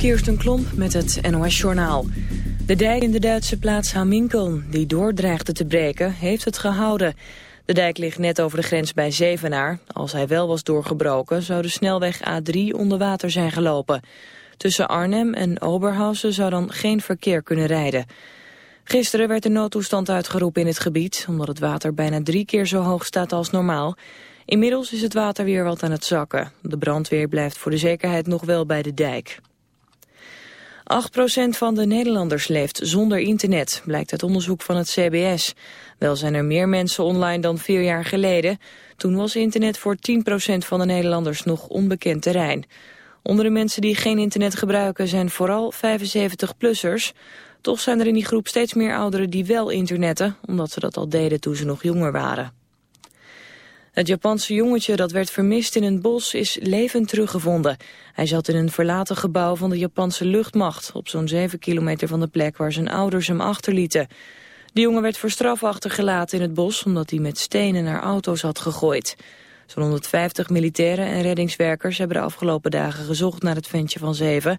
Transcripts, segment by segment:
Kirsten Klomp met het NOS-journaal. De dijk in de Duitse plaats Haminkeln, die doordreigde te breken, heeft het gehouden. De dijk ligt net over de grens bij Zevenaar. Als hij wel was doorgebroken, zou de snelweg A3 onder water zijn gelopen. Tussen Arnhem en Oberhausen zou dan geen verkeer kunnen rijden. Gisteren werd de noodtoestand uitgeroepen in het gebied... omdat het water bijna drie keer zo hoog staat als normaal... Inmiddels is het water weer wat aan het zakken. De brandweer blijft voor de zekerheid nog wel bij de dijk. 8% van de Nederlanders leeft zonder internet, blijkt uit onderzoek van het CBS. Wel zijn er meer mensen online dan vier jaar geleden. Toen was internet voor 10% van de Nederlanders nog onbekend terrein. Onder de mensen die geen internet gebruiken zijn vooral 75-plussers. Toch zijn er in die groep steeds meer ouderen die wel internetten, omdat ze dat al deden toen ze nog jonger waren. Het Japanse jongetje dat werd vermist in een bos is levend teruggevonden. Hij zat in een verlaten gebouw van de Japanse luchtmacht... op zo'n 7 kilometer van de plek waar zijn ouders hem achterlieten. De jongen werd voor straf achtergelaten in het bos... omdat hij met stenen naar auto's had gegooid. Zo'n 150 militairen en reddingswerkers hebben de afgelopen dagen gezocht naar het ventje van zeven.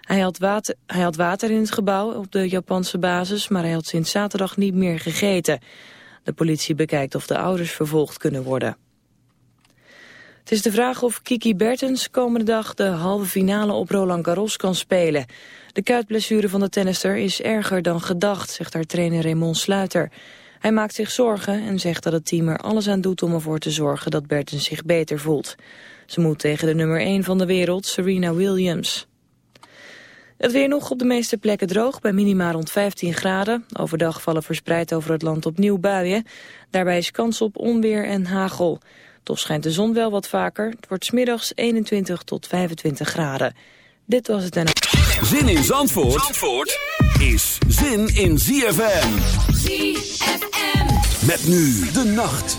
Hij had, water, hij had water in het gebouw op de Japanse basis, maar hij had sinds zaterdag niet meer gegeten. De politie bekijkt of de ouders vervolgd kunnen worden. Het is de vraag of Kiki Bertens komende dag de halve finale op Roland Garros kan spelen. De kuitblessure van de tennister is erger dan gedacht, zegt haar trainer Raymond Sluiter. Hij maakt zich zorgen en zegt dat het team er alles aan doet om ervoor te zorgen dat Bertens zich beter voelt. Ze moet tegen de nummer 1 van de wereld, Serena Williams. Het weer nog op de meeste plekken droog, bij minima rond 15 graden. Overdag vallen verspreid over het land opnieuw buien. Daarbij is kans op onweer en hagel. Toch schijnt de zon wel wat vaker. Het wordt smiddags 21 tot 25 graden. Dit was het en... Zin in Zandvoort, Zandvoort is zin in ZFM. ZFM. Met nu de nacht.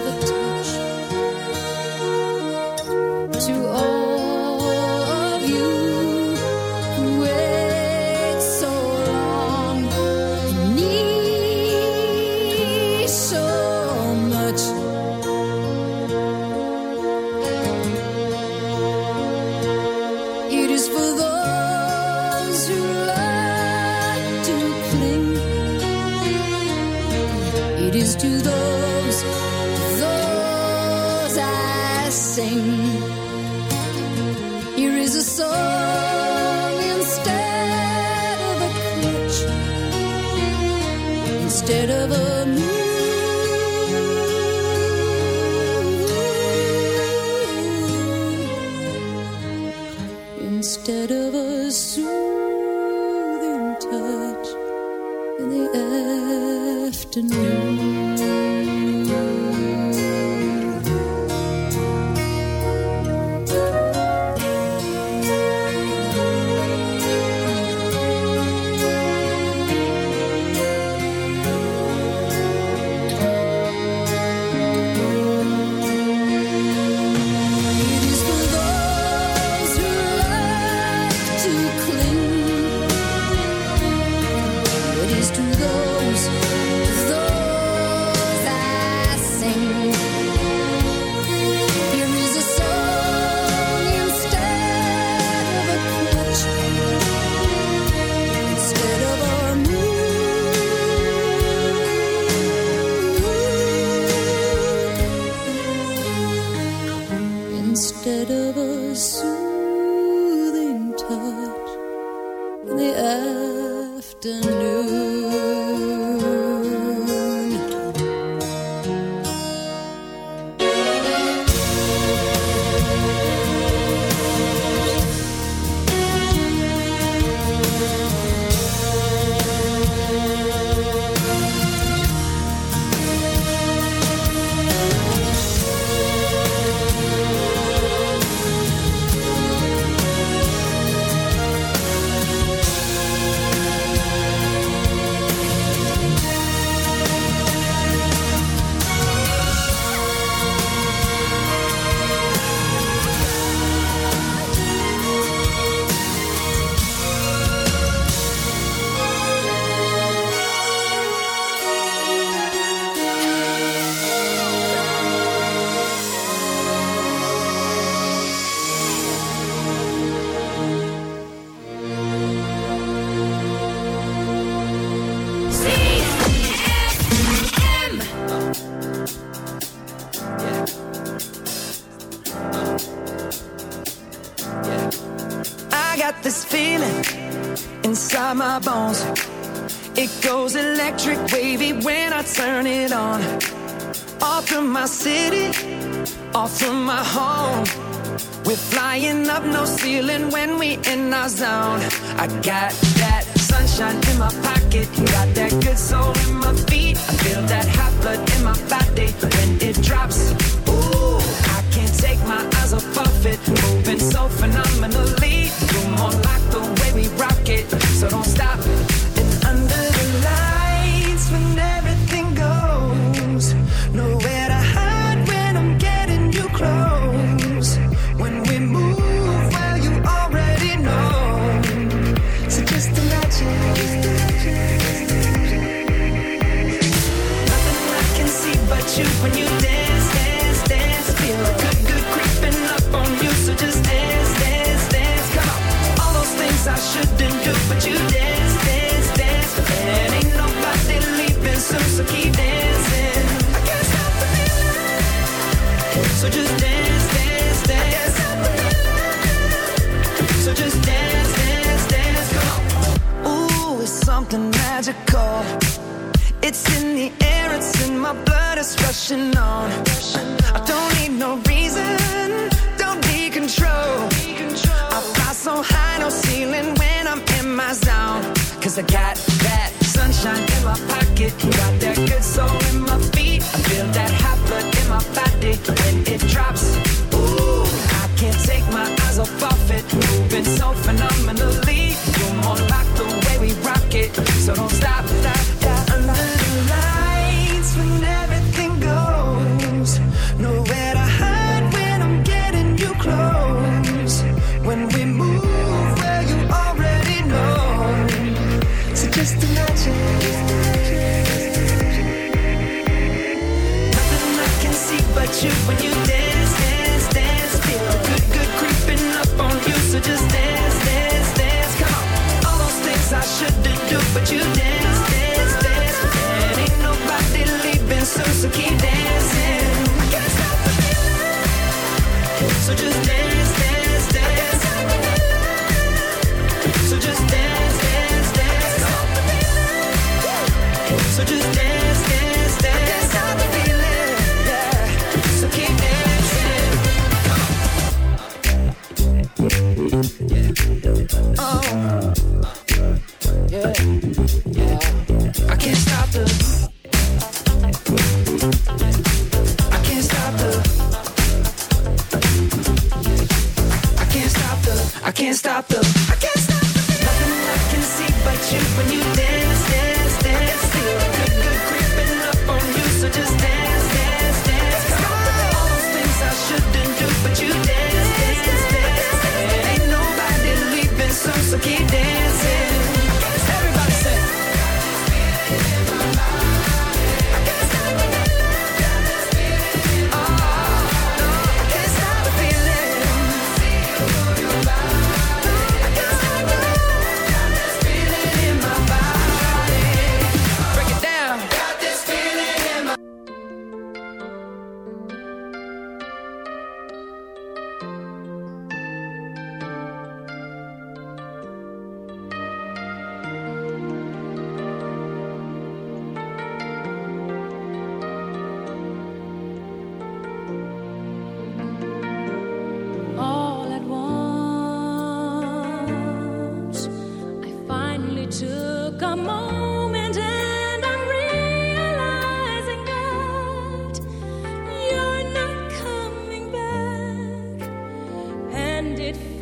my city, off from my home. We're flying up no ceiling when we in our zone. I got that sunshine in my pocket, got that good soul in my feet. I feel that hot blood in my body when it do, but you did.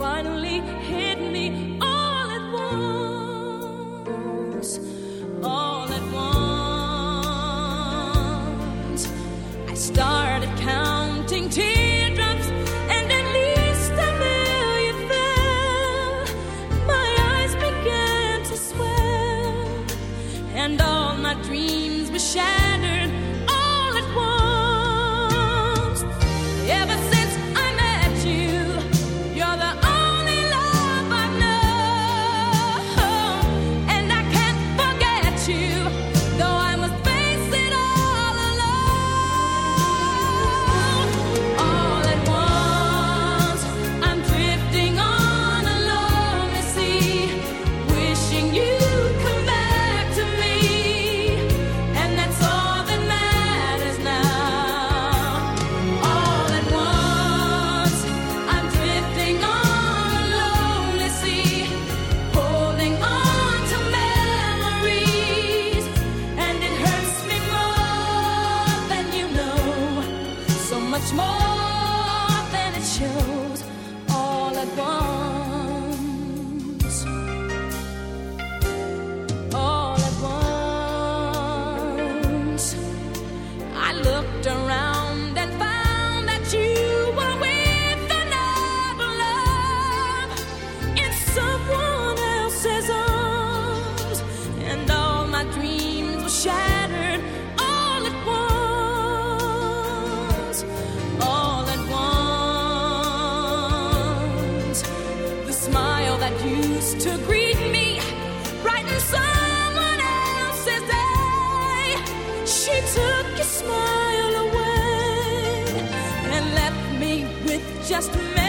finally hit me. just me.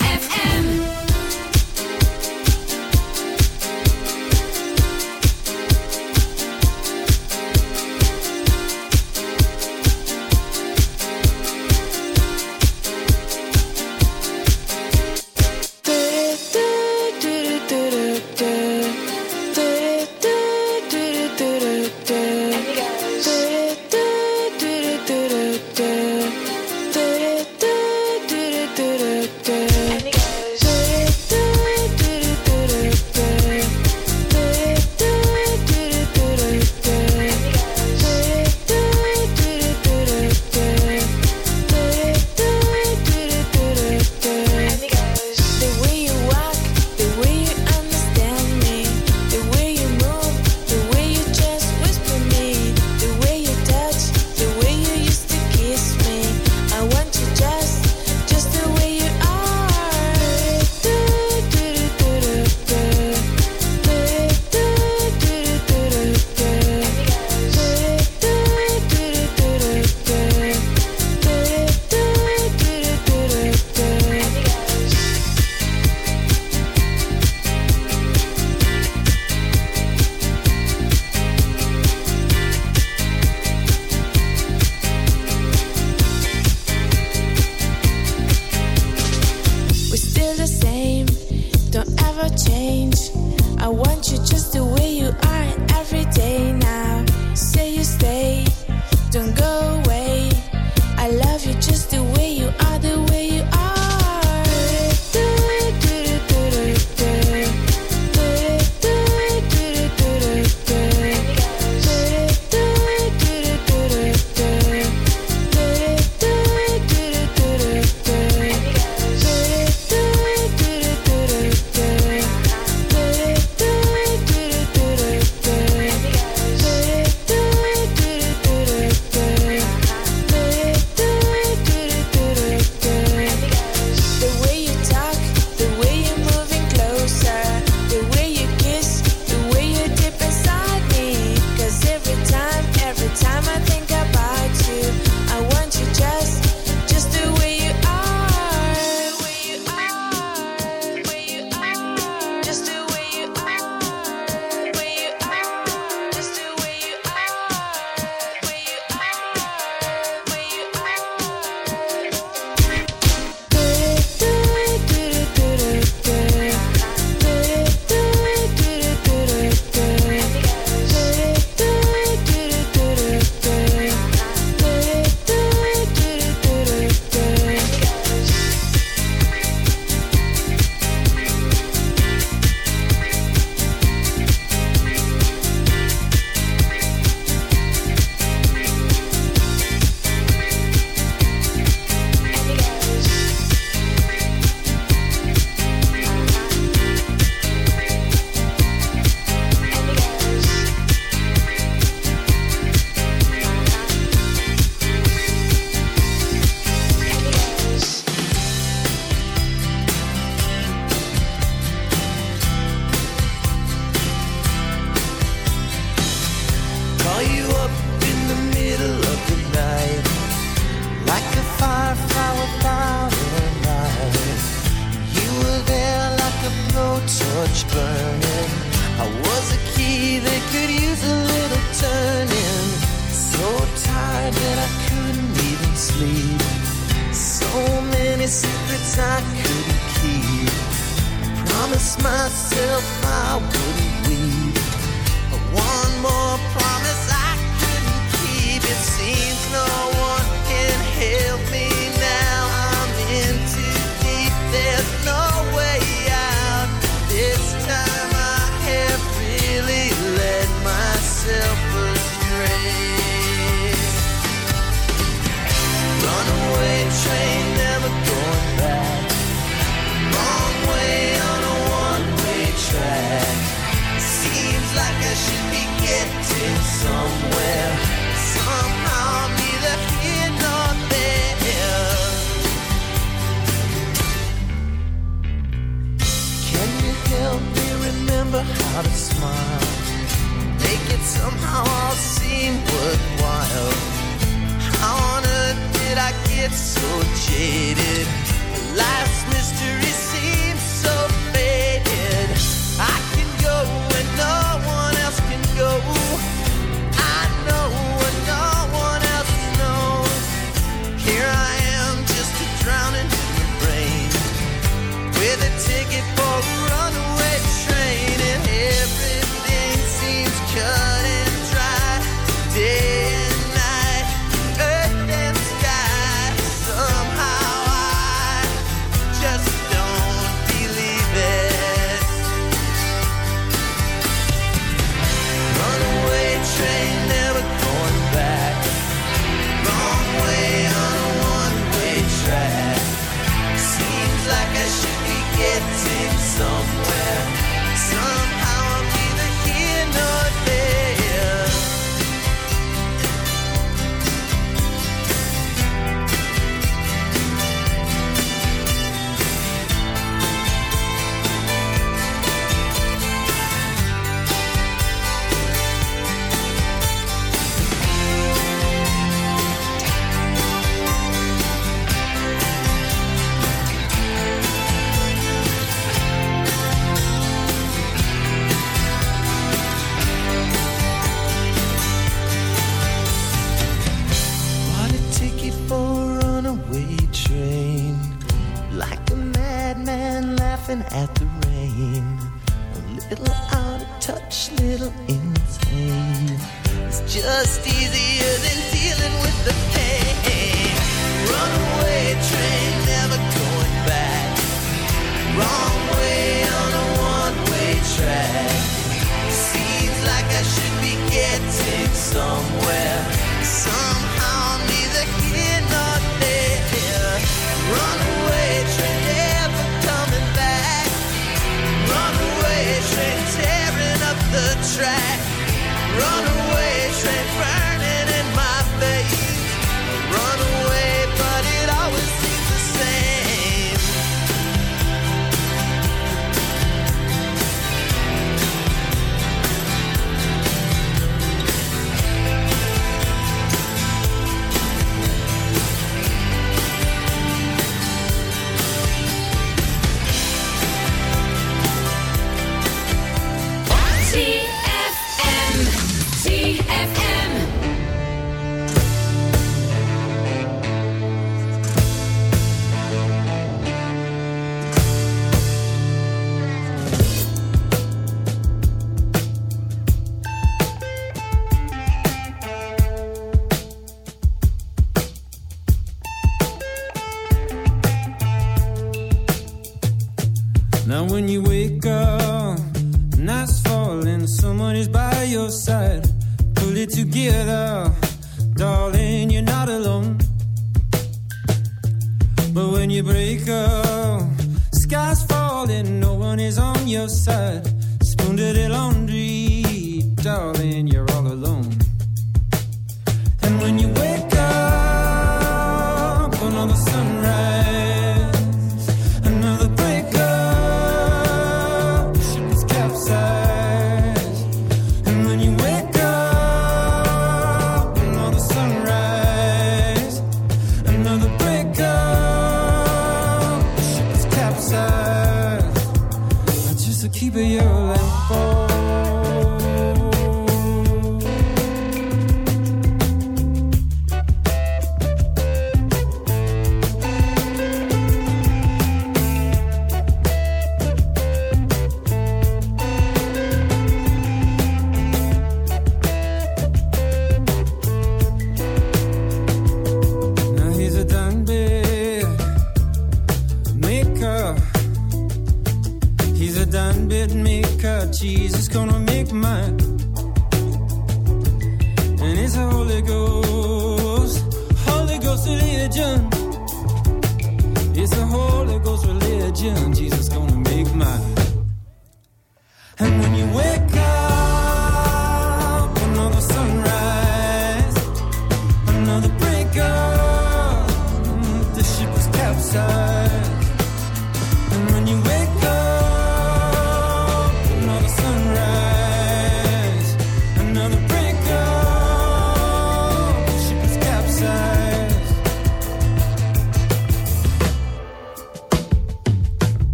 I couldn't keep. promise myself I wouldn't. somehow all seem worthwhile. How on earth did I get so jaded? Life's mystery.